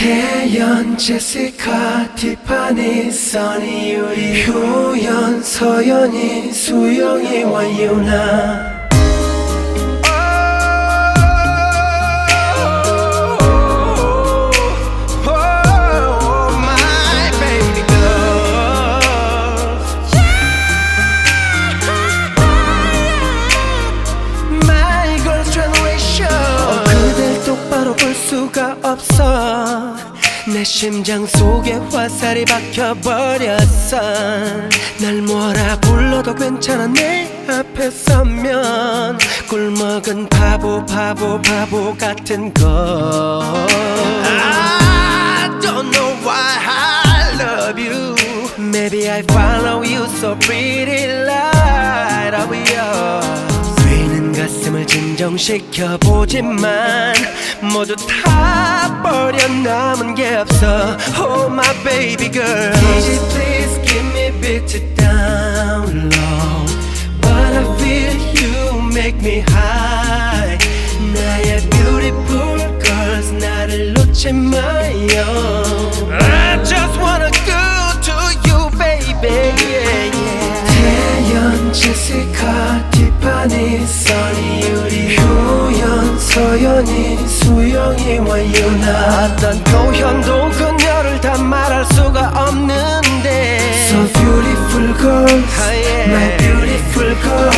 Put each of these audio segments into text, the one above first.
태연, 제시카, 티파니, 써니, 유리 효연, 서연이, 수영이 와 유나 없어 내 심장 속에 화살이 박혀버렸어 날 뭐라 불러도 괜찮아 내 앞에 서면 꿀먹은 바보 바보 바보 같은 거 I don't know why I love you. Maybe I follow you so pretty 진정시켜 보지만 모두 다 버려 남은 게 없어 Oh my baby girl DJ please give me beat it down low But I feel you make me high 나의 beautiful girls 나를 놓지 마요 I just wanna go to you baby yeah, yeah. 태연, 제시카, 티파니, 효연, 서연이, 수영이 와 유나 어떤 표현도 그녀를 다 말할 수가 없는데 So beautiful girls, Ah, yeah. my beautiful girls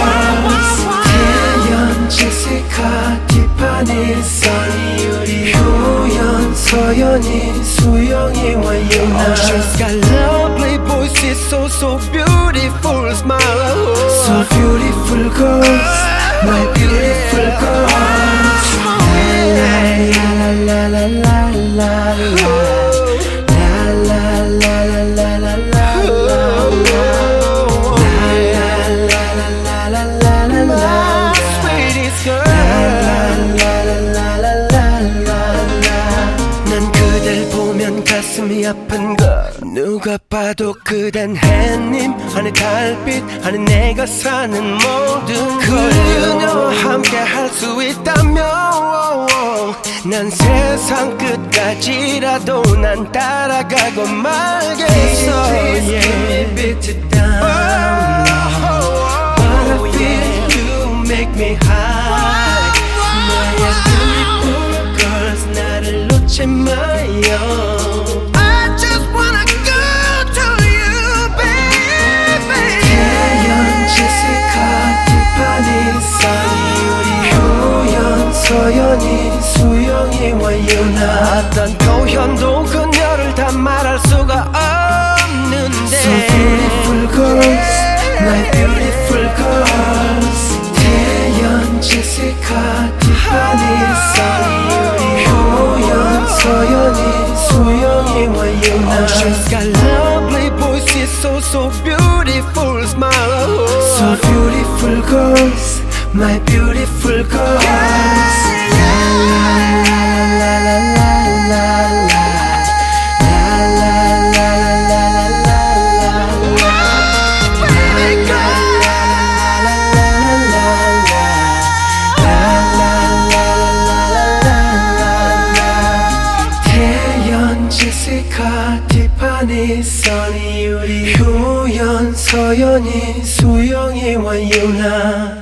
태연, 제시카, 티파니, 써니, 유리 효연, 서연이, 수영이 와 유나 Oh, she's got lovely voices, so so beautiful smile So beautiful girls, my beautiful girls 가슴이 아픈 걸 누가 봐도 그댄 햇님 하늘 달빛 하늘 내가 사는 모든 걸 그녀와 함께 할 수 있다면 난 세상 끝까지라도 난 따라가고 말겠어 yeah. But I feel you make me high 나의 beautiful girls 나를 놓지 마요 이와 유나 어떤 표현도 그녀를 다 말할 수가 없는데 So beautiful girls, my beautiful girls 태연, 제시카, 티파니, 유리 효연, 서연이, 수영이와 유나 Oh, she's got lovely voices, so so beautiful smile So beautiful girls, my beautiful girls 티파니, 써니, 유리 효연, 서연이, 수영이와 유나